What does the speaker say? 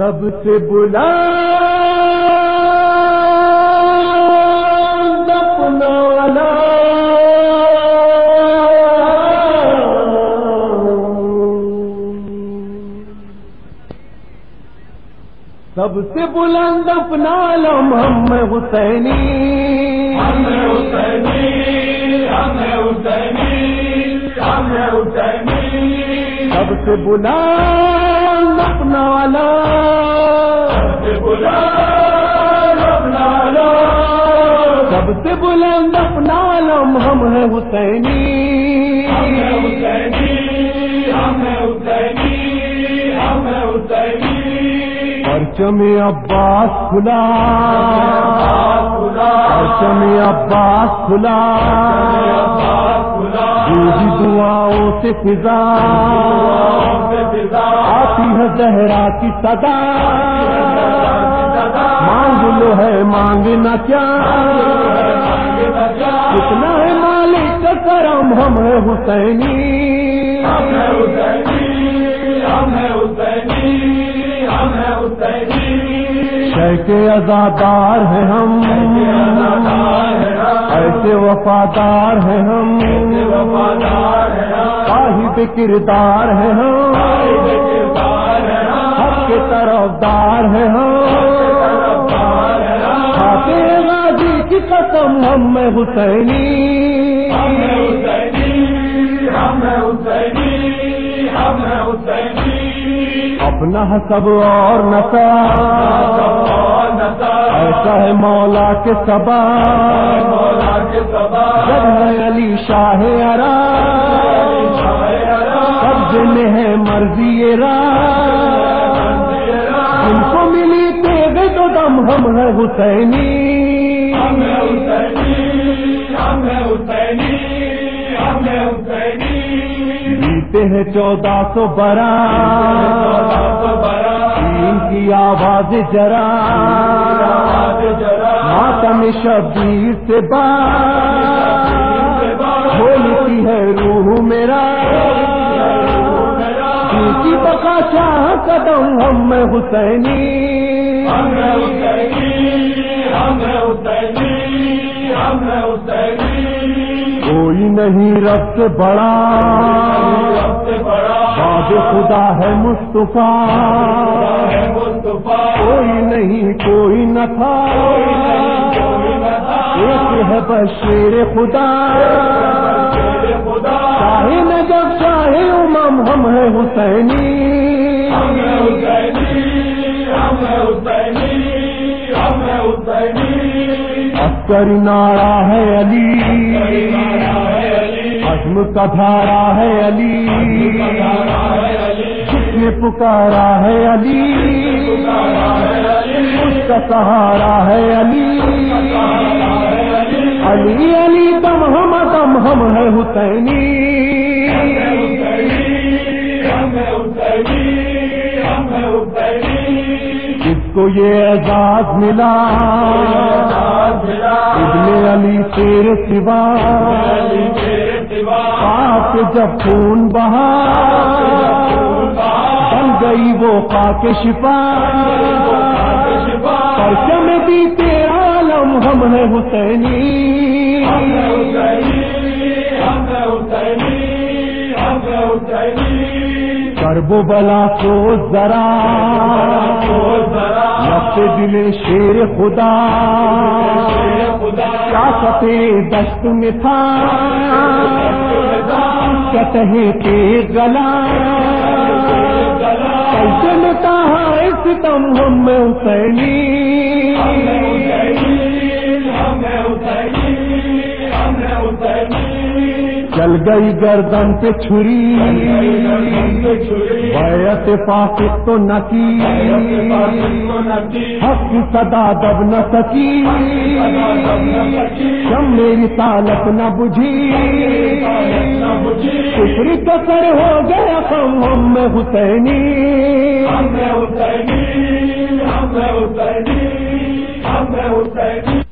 سب سے بلا اپنا والا۔ سب سے بلند اپنا ہم حسینی۔ ہمیں حسینی ہمیں حسینی ہمیں حسینی۔ سب سے بلند اپنا سب سے بلند اپنا لم ہم ہے حسینی. ہمیں پرچم عباس کھلا. خدا پرچم عباس کھلا. خدا دعاؤں سے فضا. آتی ہے زہرا کی صدا۔ مانگ لو ہے مانگنا کیا۔ کتنا ہے مالک کرم، ہم ہے حسینی۔ ہمیں حسینی ہمیں حسینی ہمیں حسینی شیخ ازادار ہیں ہم۔ وفادار ہیں ہم۔ صاحب کردار ہیں ہم۔ حق کے طرفدار ہیں ہم۔ غازی کی قسم، ہم میں حسینی۔ اپنا سب اور نسا ہے مولا کے سبا۔ جب ہے علی شاہ ارا قبض میں ہے مرضی را ان کو ملی تیغ تو دم ہم ہے حسینی۔ جیتے ہیں چودہ سو برا۔ کی آواز جرا۔ ماتم شبیر سے بات بولتی ہے روح میرا۔ ان کی بقا شاہ قدم ہم میں حسینی۔ کوئی نہیں رب سے بڑا۔ خدا ہے مصطفیٰ۔ کوئی نہیں، کوئی نہ تھا۔ ایک ہے بشیر خدا۔ چاہے نہ جب چاہے امام ہم ہے حسینی۔ عسکر نارا ہے علی۔ عزم کا دھارا ہے علی۔ جس نے پکارا ہے علی۔ اس کا سہارا ہے علی۔ علی علی دم ہم دم ہم ہے حسینی۔ جس کو یہ اعزاز ملا، ابن علی تیر سوا۔ پاک جب خون بہا، بن گئی وہ خاک شفا۔ پرچم بھی تیرا عالم ہم ہے حسینی۔ کربو بلا کو ذرا۔ نفس دل شیر خدا۔ دست میں تھا۔ کتہے کے گلا۔ جنتا مٹا ہے ستم ہم میں حسینی چل گئی گردن پہ چھری۔ بیعت فاسق تو نہ کی۔ حق کی صدا دب نہ سکی۔ شم میری سالت نہ بجھی۔ کفری تو سر ہو گیا کم، ہم میں حسینی۔ ہم حسینی ہم حسینی۔